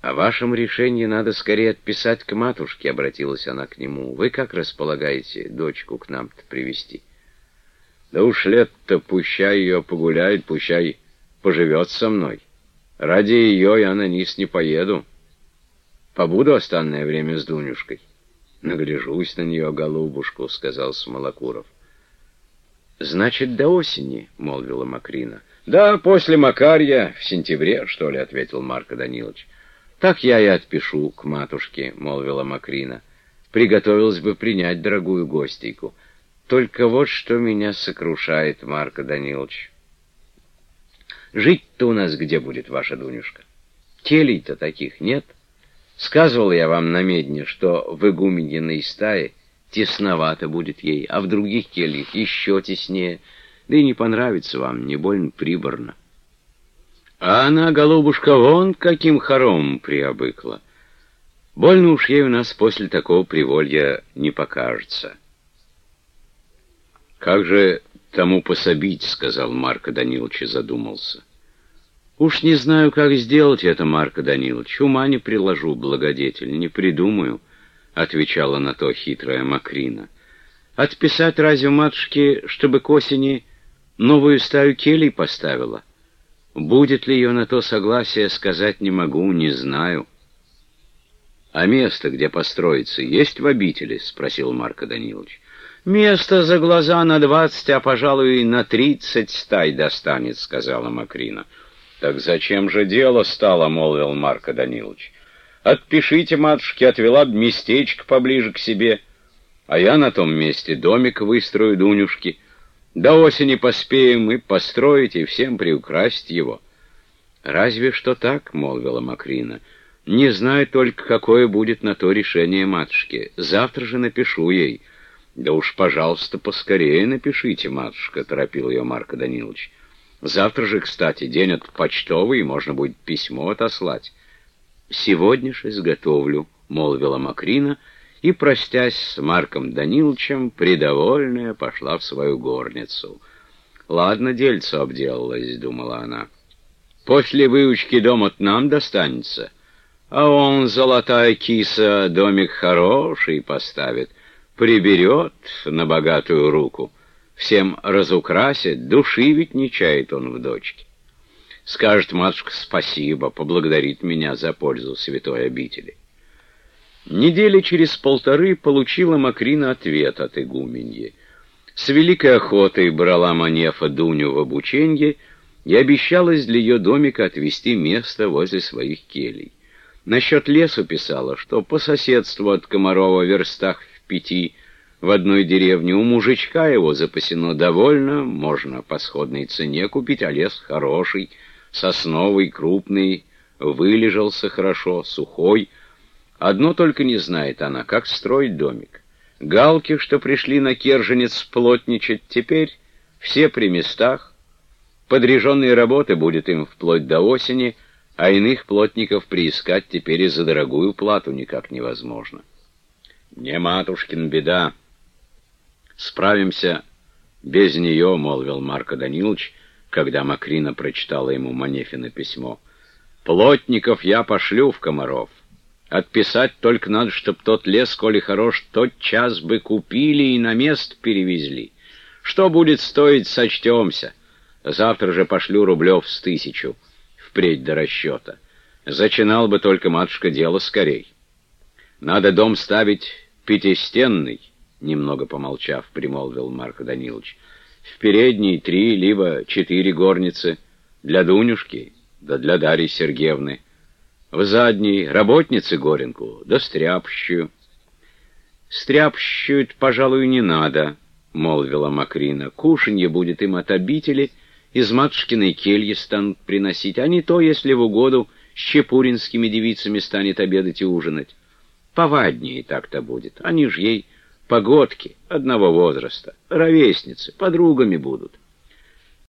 «О вашем решении надо скорее отписать к матушке», — обратилась она к нему. «Вы как располагаете дочку к нам-то привести «Да уж лет-то пущай ее погуляет, пущай поживет со мной. Ради ее я на низ не поеду. Побуду останное время с Дунюшкой». «Нагляжусь на нее, голубушку», — сказал Смолокуров. «Значит, до осени», — молвила Макрина. «Да, после Макарья, в сентябре, что ли», — ответил Марко Данилович. «Так я и отпишу к матушке», — молвила Макрина. «Приготовилась бы принять дорогую гостейку. Только вот что меня сокрушает, Марко Данилович. Жить-то у нас где будет ваша Дунюшка? Телей-то таких нет. Сказывал я вам на медне, что в игуменьиной стае тесновато будет ей, а в других кельях еще теснее, да и не понравится вам, не больно приборно. А она, голубушка, вон каким хоромом приобыкла. Больно уж ей у нас после такого приволья не покажется. «Как же тому пособить?» — сказал Марко Данилович и задумался. «Уж не знаю, как сделать это, Марко Данилович. Ума не приложу, благодетель, не придумаю», — отвечала на то хитрая Макрина. «Отписать разве матушке, чтобы к осени новую стаю келей поставила?» Будет ли ее на то согласие, сказать не могу, не знаю. — А место, где построиться, есть в обители? — спросил Марко Данилович. — Место за глаза на двадцать, а, пожалуй, на тридцать стай достанет, — сказала Макрина. — Так зачем же дело стало, — молвил Марко Данилович. — Отпишите, матушке, отвела б местечко поближе к себе, а я на том месте домик выстрою Дунюшки — до осени поспеем и построить, и всем приукрасить его. — Разве что так, — молвила Макрина. — Не знаю только, какое будет на то решение матушки. Завтра же напишу ей. — Да уж, пожалуйста, поскорее напишите, матушка, — торопил ее Марко Данилович. — Завтра же, кстати, день от почтовый, можно будет письмо отослать. — Сегодня же изготовлю, — молвила Макрина, — и, простясь с Марком Даниловичем, придовольная пошла в свою горницу. «Ладно, дельце обделалось», — думала она. «После выучки дом от нам достанется, а он, золотая киса, домик хороший поставит, приберет на богатую руку, всем разукрасит, души ведь не чает он в дочке. Скажет матушка спасибо, поблагодарит меня за пользу святой обители». Недели через полторы получила Макрина ответ от игуменьи. С великой охотой брала Манефа Дуню в обученье и обещалась для ее домика отвести место возле своих келей. Насчет лесу писала, что по соседству от Комарова верстах в пяти в одной деревне у мужичка его запасено довольно, можно по сходной цене купить, а лес хороший, сосновый, крупный, вылежался хорошо, сухой, Одно только не знает она, как строить домик. Галки, что пришли на Керженец плотничать, теперь все при местах. Подряженные работы будет им вплоть до осени, а иных плотников приискать теперь и за дорогую плату никак невозможно. «Не матушкин беда. Справимся без нее», — молвил Марко Данилович, когда Макрина прочитала ему Манефина письмо. «Плотников я пошлю в Комаров». Отписать только надо, чтоб тот лес, коли хорош, тот час бы купили и на место перевезли. Что будет стоить, сочтемся. Завтра же пошлю рублев с тысячу, впредь до расчета. Зачинал бы только, матушка, дело скорей. Надо дом ставить пятистенный, немного помолчав, примолвил Марко Данилович. В передней три, либо четыре горницы. Для Дунюшки, да для Дарьи Сергеевны в задней работнице Горенку, да стряпщую. Стряпщую пожалуй, не надо, — молвила Макрина. Кушанье будет им от обители, из матушкиной кельи станут приносить, а не то, если в угоду с чепуринскими девицами станет обедать и ужинать. Поваднее так-то будет, они ж ей погодки одного возраста, ровесницы, подругами будут.